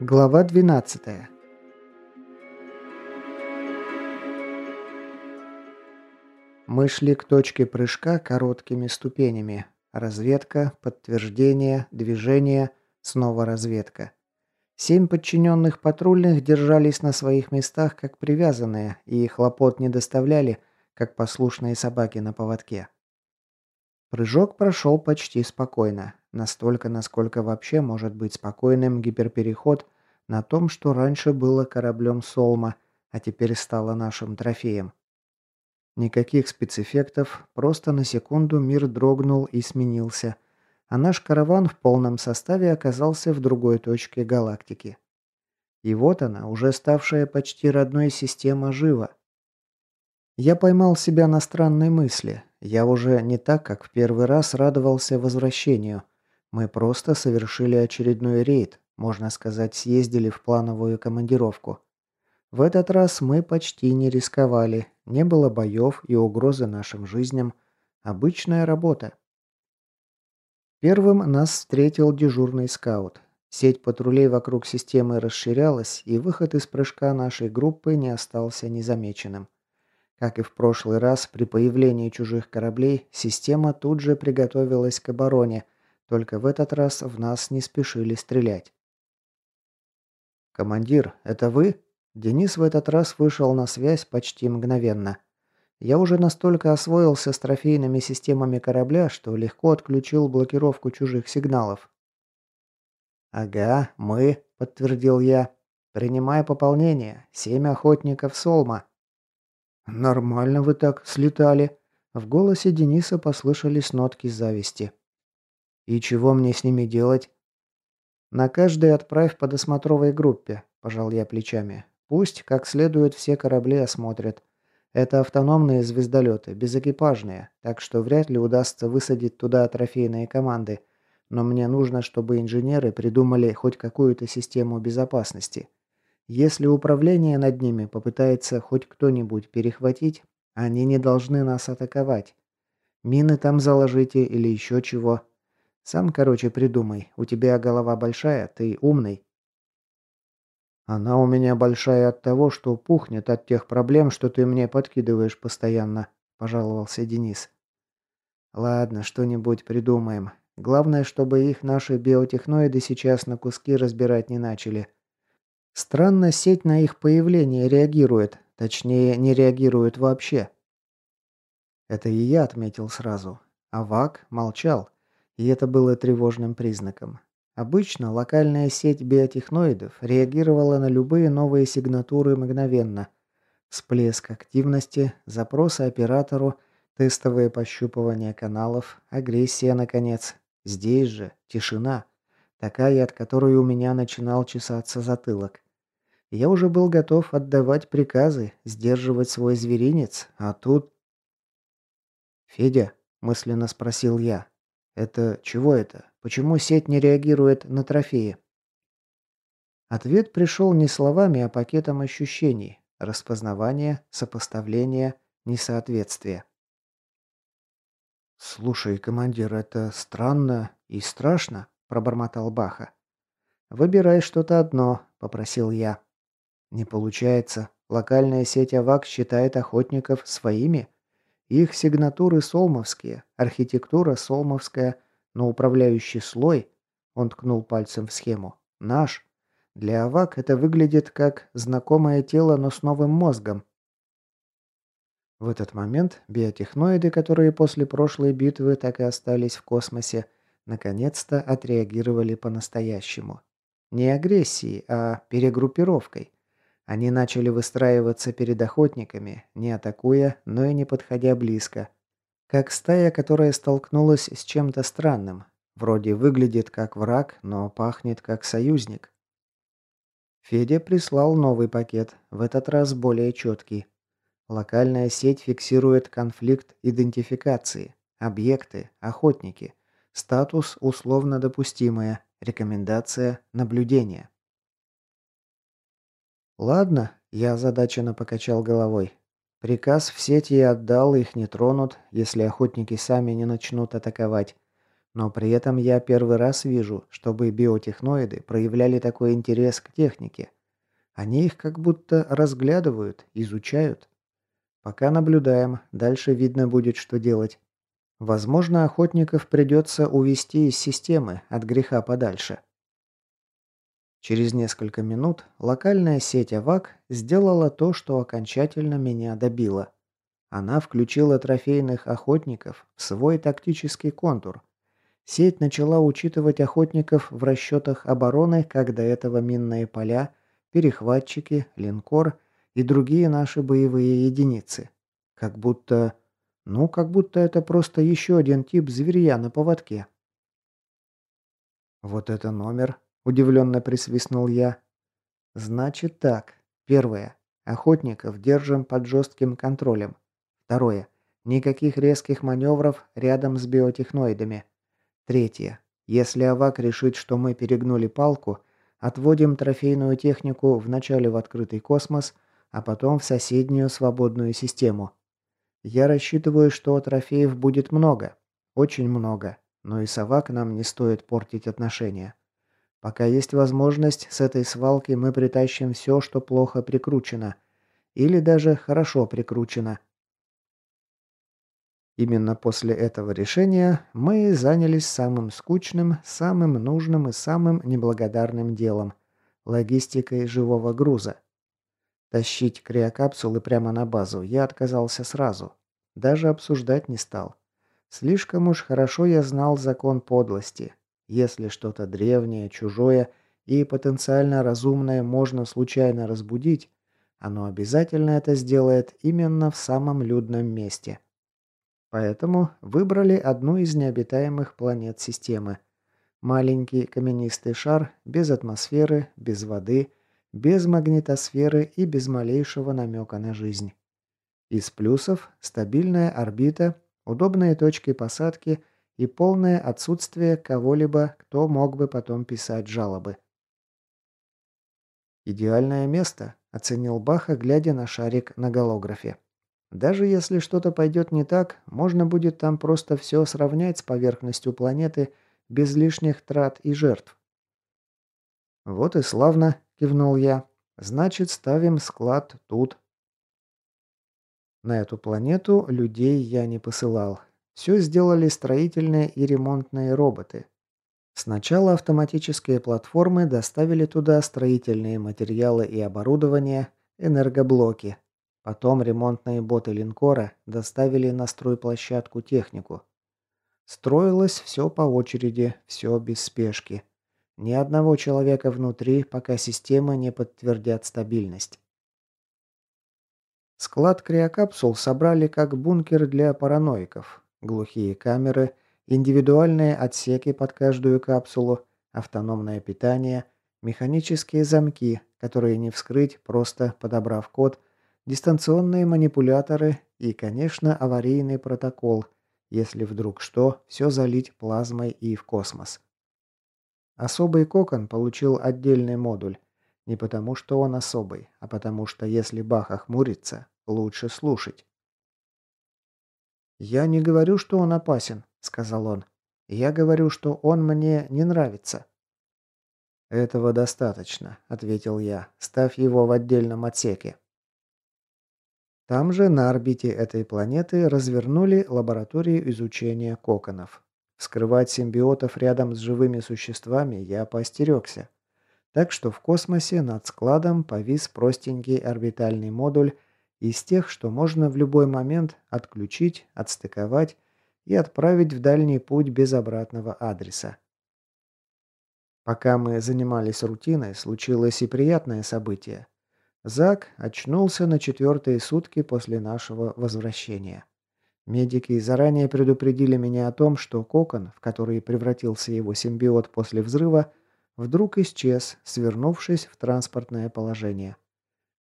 Глава 12. Мы шли к точке прыжка короткими ступенями. Разведка, подтверждение, движение, снова разведка. Семь подчиненных патрульных держались на своих местах как привязанные и хлопот не доставляли, как послушные собаки на поводке. Прыжок прошел почти спокойно. Настолько, насколько вообще может быть спокойным гиперпереход на том, что раньше было кораблем Солма, а теперь стало нашим трофеем. Никаких спецэффектов, просто на секунду мир дрогнул и сменился, а наш караван в полном составе оказался в другой точке галактики. И вот она, уже ставшая почти родной система жива. Я поймал себя на странной мысли. Я уже не так, как в первый раз радовался возвращению. Мы просто совершили очередной рейд, можно сказать, съездили в плановую командировку. В этот раз мы почти не рисковали, не было боев и угрозы нашим жизням. Обычная работа. Первым нас встретил дежурный скаут. Сеть патрулей вокруг системы расширялась, и выход из прыжка нашей группы не остался незамеченным. Как и в прошлый раз, при появлении чужих кораблей, система тут же приготовилась к обороне – только в этот раз в нас не спешили стрелять. «Командир, это вы?» Денис в этот раз вышел на связь почти мгновенно. Я уже настолько освоился с трофейными системами корабля, что легко отключил блокировку чужих сигналов. «Ага, мы», — подтвердил я. «Принимай пополнение. Семь охотников Солма». «Нормально вы так слетали». В голосе Дениса послышались нотки зависти. «И чего мне с ними делать?» «На каждый отправь по досмотровой группе», – пожал я плечами. «Пусть как следует все корабли осмотрят. Это автономные звездолеты, безэкипажные, так что вряд ли удастся высадить туда трофейные команды. Но мне нужно, чтобы инженеры придумали хоть какую-то систему безопасности. Если управление над ними попытается хоть кто-нибудь перехватить, они не должны нас атаковать. Мины там заложите или еще чего. Сам, короче, придумай. У тебя голова большая, ты умный. Она у меня большая от того, что пухнет от тех проблем, что ты мне подкидываешь постоянно, пожаловался Денис. Ладно, что-нибудь придумаем. Главное, чтобы их наши биотехноиды сейчас на куски разбирать не начали. Странно, сеть на их появление реагирует. Точнее, не реагирует вообще. Это и я отметил сразу. А Вак молчал. И это было тревожным признаком. Обычно локальная сеть биотехноидов реагировала на любые новые сигнатуры мгновенно. Всплеск активности, запросы оператору, тестовое пощупывание каналов, агрессия, наконец. Здесь же тишина. Такая, от которой у меня начинал чесаться затылок. Я уже был готов отдавать приказы, сдерживать свой зверинец, а тут... «Федя?» – мысленно спросил я. Это чего это? Почему сеть не реагирует на трофеи? Ответ пришел не словами, а пакетом ощущений. Распознавание, сопоставление, несоответствие. «Слушай, командир, это странно и страшно», – пробормотал Баха. «Выбирай что-то одно», – попросил я. «Не получается. Локальная сеть АВАК считает охотников своими?» Их сигнатуры солмовские, архитектура солмовская, но управляющий слой, он ткнул пальцем в схему, наш. Для Авак это выглядит как знакомое тело, но с новым мозгом. В этот момент биотехноиды, которые после прошлой битвы так и остались в космосе, наконец-то отреагировали по-настоящему. Не агрессией, а перегруппировкой. Они начали выстраиваться перед охотниками, не атакуя, но и не подходя близко. Как стая, которая столкнулась с чем-то странным. Вроде выглядит как враг, но пахнет как союзник. Федя прислал новый пакет, в этот раз более четкий. Локальная сеть фиксирует конфликт идентификации, объекты, охотники, статус условно допустимое, рекомендация наблюдение. «Ладно», – я озадаченно покачал головой. Приказ в сеть я отдал, их не тронут, если охотники сами не начнут атаковать. Но при этом я первый раз вижу, чтобы биотехноиды проявляли такой интерес к технике. Они их как будто разглядывают, изучают. Пока наблюдаем, дальше видно будет, что делать. Возможно, охотников придется увести из системы от греха подальше. Через несколько минут локальная сеть АВАК сделала то, что окончательно меня добило. Она включила трофейных охотников в свой тактический контур. Сеть начала учитывать охотников в расчетах обороны, как до этого минные поля, перехватчики, линкор и другие наши боевые единицы. Как будто... Ну, как будто это просто еще один тип зверья на поводке. Вот это номер, Удивленно присвистнул я. Значит так. Первое. Охотников держим под жестким контролем. Второе. Никаких резких маневров рядом с биотехноидами. Третье. Если Авак решит, что мы перегнули палку, отводим трофейную технику вначале в открытый космос, а потом в соседнюю свободную систему. Я рассчитываю, что трофеев будет много. Очень много. Но и с Авак нам не стоит портить отношения. Пока есть возможность, с этой свалки мы притащим все, что плохо прикручено. Или даже хорошо прикручено. Именно после этого решения мы занялись самым скучным, самым нужным и самым неблагодарным делом – логистикой живого груза. Тащить криокапсулы прямо на базу я отказался сразу. Даже обсуждать не стал. Слишком уж хорошо я знал закон подлости – если что-то древнее, чужое и потенциально разумное можно случайно разбудить, оно обязательно это сделает именно в самом людном месте. Поэтому выбрали одну из необитаемых планет системы. Маленький каменистый шар, без атмосферы, без воды, без магнитосферы и без малейшего намека на жизнь. Из плюсов – стабильная орбита, удобные точки посадки и полное отсутствие кого-либо, кто мог бы потом писать жалобы. «Идеальное место», – оценил Баха, глядя на шарик на голографе. «Даже если что-то пойдет не так, можно будет там просто все сравнять с поверхностью планеты без лишних трат и жертв». «Вот и славно», – кивнул я. «Значит, ставим склад тут». На эту планету людей я не посылал. Все сделали строительные и ремонтные роботы. Сначала автоматические платформы доставили туда строительные материалы и оборудование, энергоблоки. Потом ремонтные боты линкора доставили на стройплощадку технику. Строилось все по очереди, все без спешки. Ни одного человека внутри, пока системы не подтвердят стабильность. Склад криокапсул собрали как бункер для параноиков. Глухие камеры, индивидуальные отсеки под каждую капсулу, автономное питание, механические замки, которые не вскрыть, просто подобрав код, дистанционные манипуляторы и, конечно, аварийный протокол, если вдруг что, все залить плазмой и в космос. Особый кокон получил отдельный модуль. Не потому, что он особый, а потому что если Баха хмурится, лучше слушать. «Я не говорю, что он опасен», — сказал он. «Я говорю, что он мне не нравится». «Этого достаточно», — ответил я. «Ставь его в отдельном отсеке». Там же, на орбите этой планеты, развернули лабораторию изучения коконов. Вскрывать симбиотов рядом с живыми существами я поостерегся. Так что в космосе над складом повис простенький орбитальный модуль из тех, что можно в любой момент отключить, отстыковать и отправить в дальний путь без обратного адреса. Пока мы занимались рутиной, случилось и приятное событие. Зак очнулся на четвертые сутки после нашего возвращения. Медики заранее предупредили меня о том, что кокон, в который превратился его симбиот после взрыва, вдруг исчез, свернувшись в транспортное положение.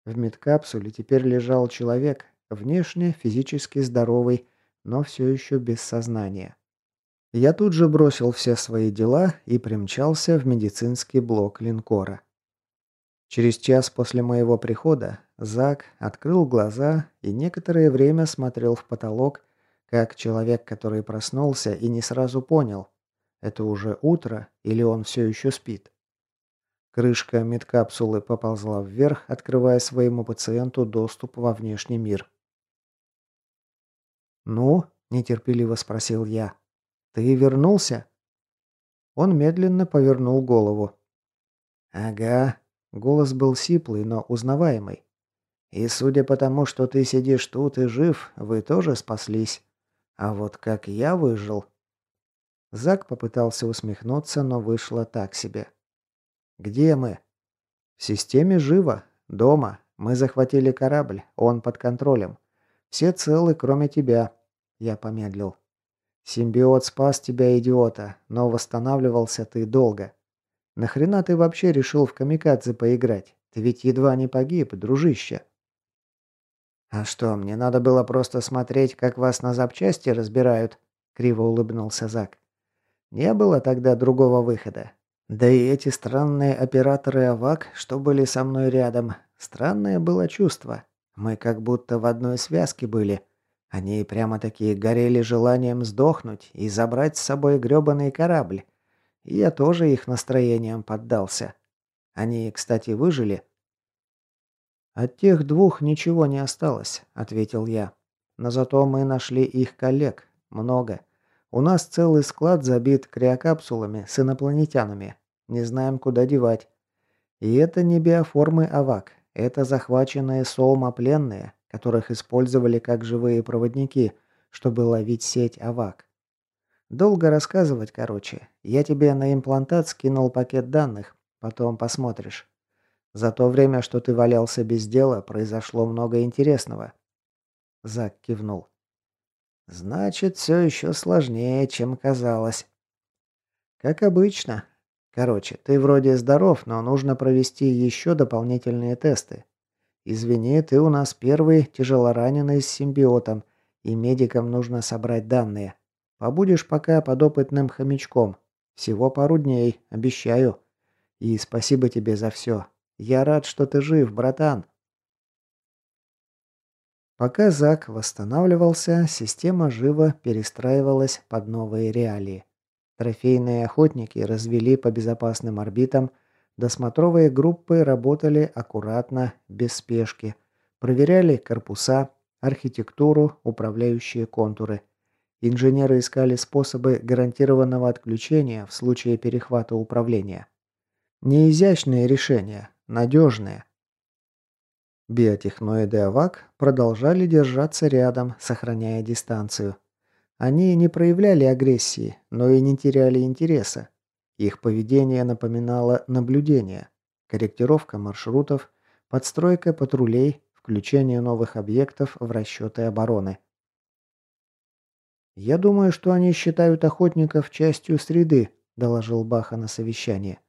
В медкапсуле теперь лежал человек, внешне физически здоровый, но все еще без сознания. Я тут же бросил все свои дела и примчался в медицинский блок линкора. Через час после моего прихода Зак открыл глаза и некоторое время смотрел в потолок, как человек, который проснулся и не сразу понял, это уже утро или он все еще спит. Крышка медкапсулы поползла вверх, открывая своему пациенту доступ во внешний мир. «Ну?» – нетерпеливо спросил я. «Ты вернулся?» Он медленно повернул голову. «Ага». Голос был сиплый, но узнаваемый. «И судя по тому, что ты сидишь тут и жив, вы тоже спаслись. А вот как я выжил...» Зак попытался усмехнуться, но вышло так себе. «Где мы?» «В системе живо. Дома. Мы захватили корабль. Он под контролем. Все целы, кроме тебя. Я помедлил. Симбиот спас тебя, идиота, но восстанавливался ты долго. Нахрена ты вообще решил в камикадзе поиграть? Ты ведь едва не погиб, дружище. А что, мне надо было просто смотреть, как вас на запчасти разбирают? Криво улыбнулся Зак. Не было тогда другого выхода. Да и эти странные операторы АВАК, что были со мной рядом, странное было чувство. Мы как будто в одной связке были. Они прямо-таки горели желанием сдохнуть и забрать с собой грёбаный корабль. И я тоже их настроением поддался. Они, кстати, выжили. От тех двух ничего не осталось, ответил я. Но зато мы нашли их коллег. Много. У нас целый склад забит криокапсулами с инопланетянами. Не знаем, куда девать. И это не биоформы АВАК. Это захваченные Солма пленные, которых использовали как живые проводники, чтобы ловить сеть АВАК. Долго рассказывать, короче. Я тебе на имплантат скинул пакет данных, потом посмотришь. За то время, что ты валялся без дела, произошло много интересного. Зак кивнул. Значит, все еще сложнее, чем казалось. Как обычно. Короче, ты вроде здоров, но нужно провести еще дополнительные тесты. «Извини, ты у нас первый тяжелораненый с симбиотом, и медикам нужно собрать данные. Побудешь пока подопытным хомячком. Всего пару дней, обещаю. И спасибо тебе за все. Я рад, что ты жив, братан». Пока Зак восстанавливался, система живо перестраивалась под новые реалии. Трофейные охотники развели по безопасным орбитам Досмотровые группы работали аккуратно, без спешки. Проверяли корпуса, архитектуру, управляющие контуры. Инженеры искали способы гарантированного отключения в случае перехвата управления. Не изящные решения, надежные. Биотехноиды АВАК продолжали держаться рядом, сохраняя дистанцию. Они не проявляли агрессии, но и не теряли интереса. Их поведение напоминало наблюдение, корректировка маршрутов, подстройка патрулей, включение новых объектов в расчеты обороны. «Я думаю, что они считают охотников частью среды», – доложил Баха на совещании.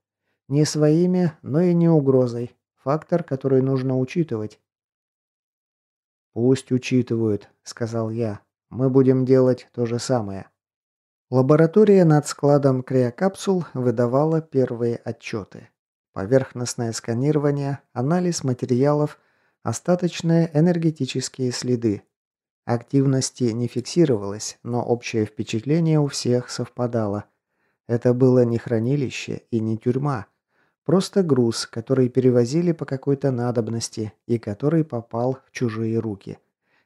«Не своими, но и не угрозой. Фактор, который нужно учитывать». «Пусть учитывают», – сказал я. «Мы будем делать то же самое». Лаборатория над складом криокапсул выдавала первые отчеты. Поверхностное сканирование, анализ материалов, остаточные энергетические следы. Активности не фиксировалось, но общее впечатление у всех совпадало. Это было не хранилище и не тюрьма. Просто груз, который перевозили по какой-то надобности и который попал в чужие руки.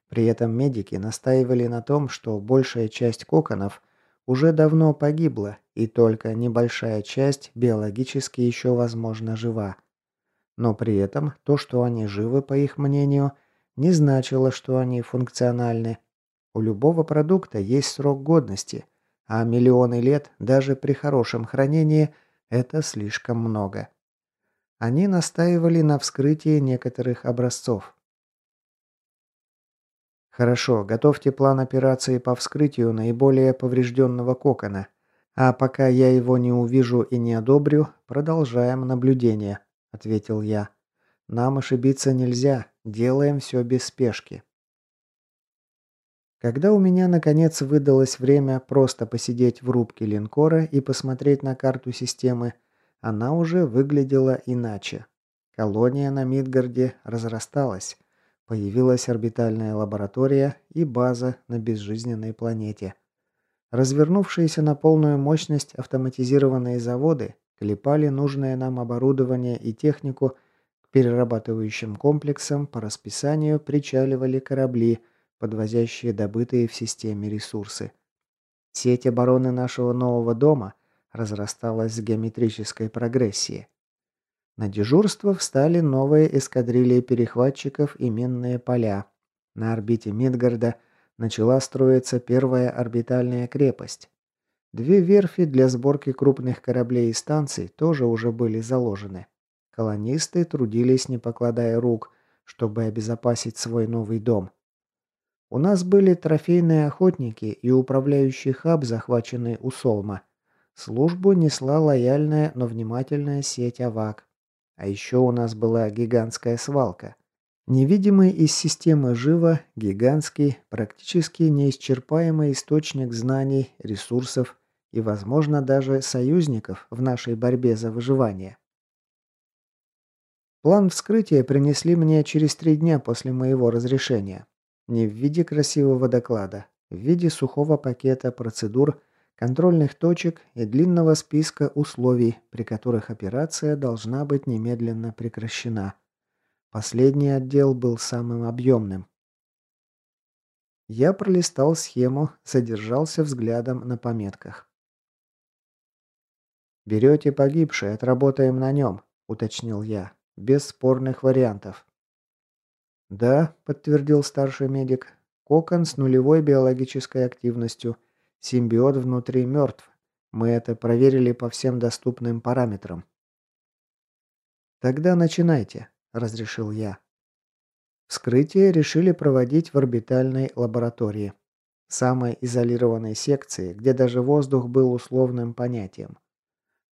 При этом медики настаивали на том, что большая часть коконов – уже давно погибла, и только небольшая часть биологически еще, возможно, жива. Но при этом то, что они живы, по их мнению, не значило, что они функциональны. У любого продукта есть срок годности, а миллионы лет, даже при хорошем хранении, это слишком много. Они настаивали на вскрытии некоторых образцов. Хорошо, готовьте план операции по вскрытию наиболее поврежденного кокона. А пока я его не увижу и не одобрю, продолжаем наблюдение, ответил я. Нам ошибиться нельзя, делаем все без спешки. Когда у меня наконец выдалось время просто посидеть в рубке линкора и посмотреть на карту системы, она уже выглядела иначе. Колония на Мидгарде разрасталась. Появилась орбитальная лаборатория и база на безжизненной планете. Развернувшиеся на полную мощность автоматизированные заводы клепали нужное нам оборудование и технику, к перерабатывающим комплексам по расписанию причаливали корабли, подвозящие добытые в системе ресурсы. Сеть обороны нашего нового дома разрасталась с геометрической прогрессией. На дежурство встали новые эскадрильи перехватчиков и минные поля. На орбите Мидгарда начала строиться первая орбитальная крепость. Две верфи для сборки крупных кораблей и станций тоже уже были заложены. Колонисты трудились, не покладая рук, чтобы обезопасить свой новый дом. У нас были трофейные охотники и управляющий хаб, захваченный у Солма. Службу несла лояльная, но внимательная сеть АВАК. А еще у нас была гигантская свалка. Невидимый из системы живо, гигантский, практически неисчерпаемый источник знаний, ресурсов и, возможно, даже союзников в нашей борьбе за выживание. План вскрытия принесли мне через три дня после моего разрешения. Не в виде красивого доклада, в виде сухого пакета процедур – контрольных точек и длинного списка условий, при которых операция должна быть немедленно прекращена. Последний отдел был самым объемным. Я пролистал схему, задержался взглядом на пометках. «Берете погибший, отработаем на нем», — уточнил я. «Без спорных вариантов». «Да», — подтвердил старший медик. «Кокон с нулевой биологической активностью — Симбиот внутри мертв. Мы это проверили по всем доступным параметрам. «Тогда начинайте», – разрешил я. Вскрытие решили проводить в орбитальной лаборатории. Самой изолированной секции, где даже воздух был условным понятием.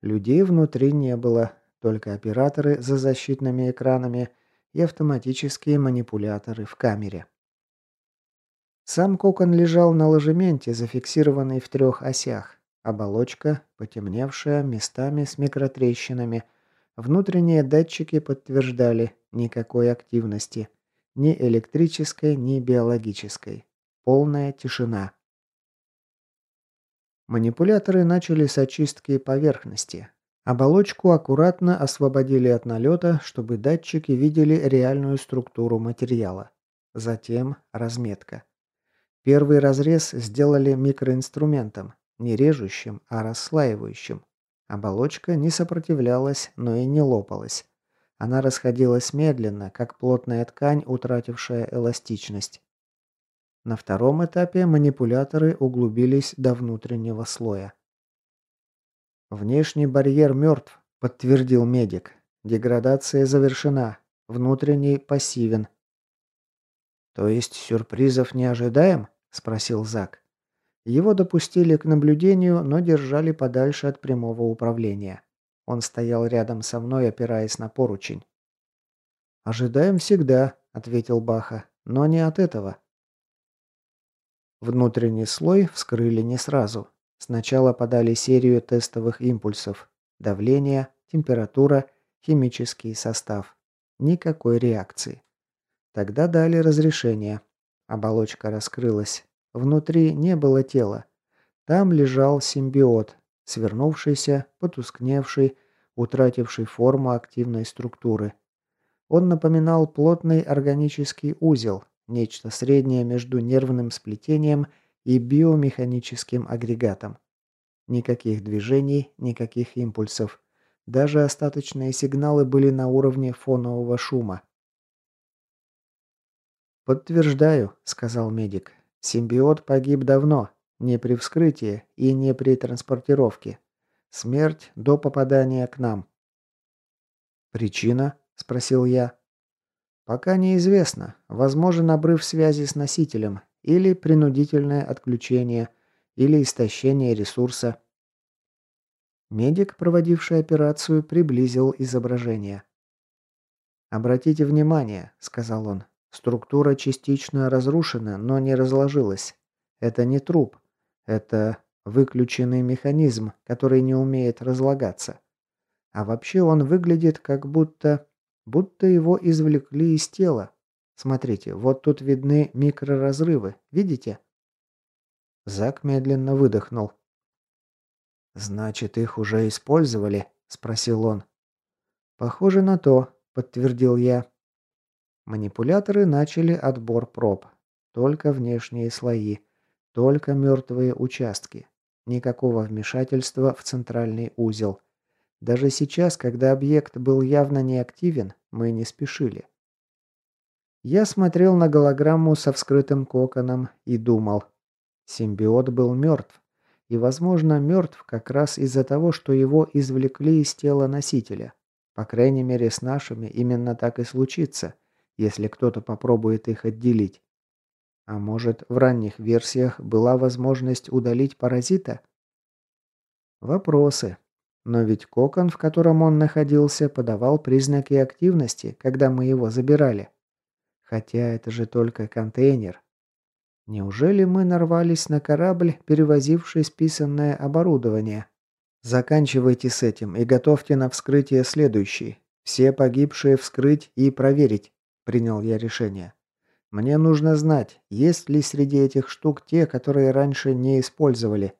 Людей внутри не было, только операторы за защитными экранами и автоматические манипуляторы в камере. Сам кокон лежал на ложементе, зафиксированный в трех осях. Оболочка, потемневшая, местами с микротрещинами. Внутренние датчики подтверждали никакой активности. Ни электрической, ни биологической. Полная тишина. Манипуляторы начали с очистки поверхности. Оболочку аккуратно освободили от налета, чтобы датчики видели реальную структуру материала. Затем разметка. Первый разрез сделали микроинструментом, не режущим, а расслаивающим. Оболочка не сопротивлялась, но и не лопалась. Она расходилась медленно, как плотная ткань, утратившая эластичность. На втором этапе манипуляторы углубились до внутреннего слоя. «Внешний барьер мертв», – подтвердил медик. «Деградация завершена. Внутренний пассивен. «То есть сюрпризов не ожидаем?» – спросил Зак. Его допустили к наблюдению, но держали подальше от прямого управления. Он стоял рядом со мной, опираясь на поручень. «Ожидаем всегда», – ответил Баха, – «но не от этого». Внутренний слой вскрыли не сразу. Сначала подали серию тестовых импульсов. Давление, температура, химический состав. Никакой реакции. Тогда дали разрешение. Оболочка раскрылась. Внутри не было тела. Там лежал симбиот, свернувшийся, потускневший, утративший форму активной структуры. Он напоминал плотный органический узел, нечто среднее между нервным сплетением и биомеханическим агрегатом. Никаких движений, никаких импульсов. Даже остаточные сигналы были на уровне фонового шума. «Подтверждаю», — сказал медик. «Симбиот погиб давно, не при вскрытии и не при транспортировке. Смерть до попадания к нам». «Причина?» – спросил я. «Пока неизвестно. Возможен обрыв связи с носителем, или принудительное отключение, или истощение ресурса». Медик, проводивший операцию, приблизил изображение. «Обратите внимание», – сказал он, Структура частично разрушена, но не разложилась. Это не труп. Это выключенный механизм, который не умеет разлагаться. А вообще он выглядит как будто Будто его извлекли из тела. Смотрите, вот тут видны микроразрывы. Видите? Зак медленно выдохнул. «Значит, их уже использовали?» – спросил он. «Похоже на то», – подтвердил я. Манипуляторы начали отбор проб. Только внешние слои. Только мертвые участки. Никакого вмешательства в центральный узел. Даже сейчас, когда объект был явно неактивен, мы не спешили. Я смотрел на голограмму со вскрытым коконом и думал. Симбиот был мертв. И, возможно, мертв как раз из-за того, что его извлекли из тела носителя. По крайней мере, с нашими именно так и случится – если кто-то попробует их отделить. А может, в ранних версиях была возможность удалить паразита? Вопросы. Но ведь кокон, в котором он находился, подавал признаки активности, когда мы его забирали. Хотя это же только контейнер. Неужели мы нарвались на корабль, перевозивший списанное оборудование? Заканчивайте с этим и готовьте на вскрытие следующий. Все погибшие вскрыть и проверить принял я решение. Мне нужно знать, есть ли среди этих штук те, которые раньше не использовали.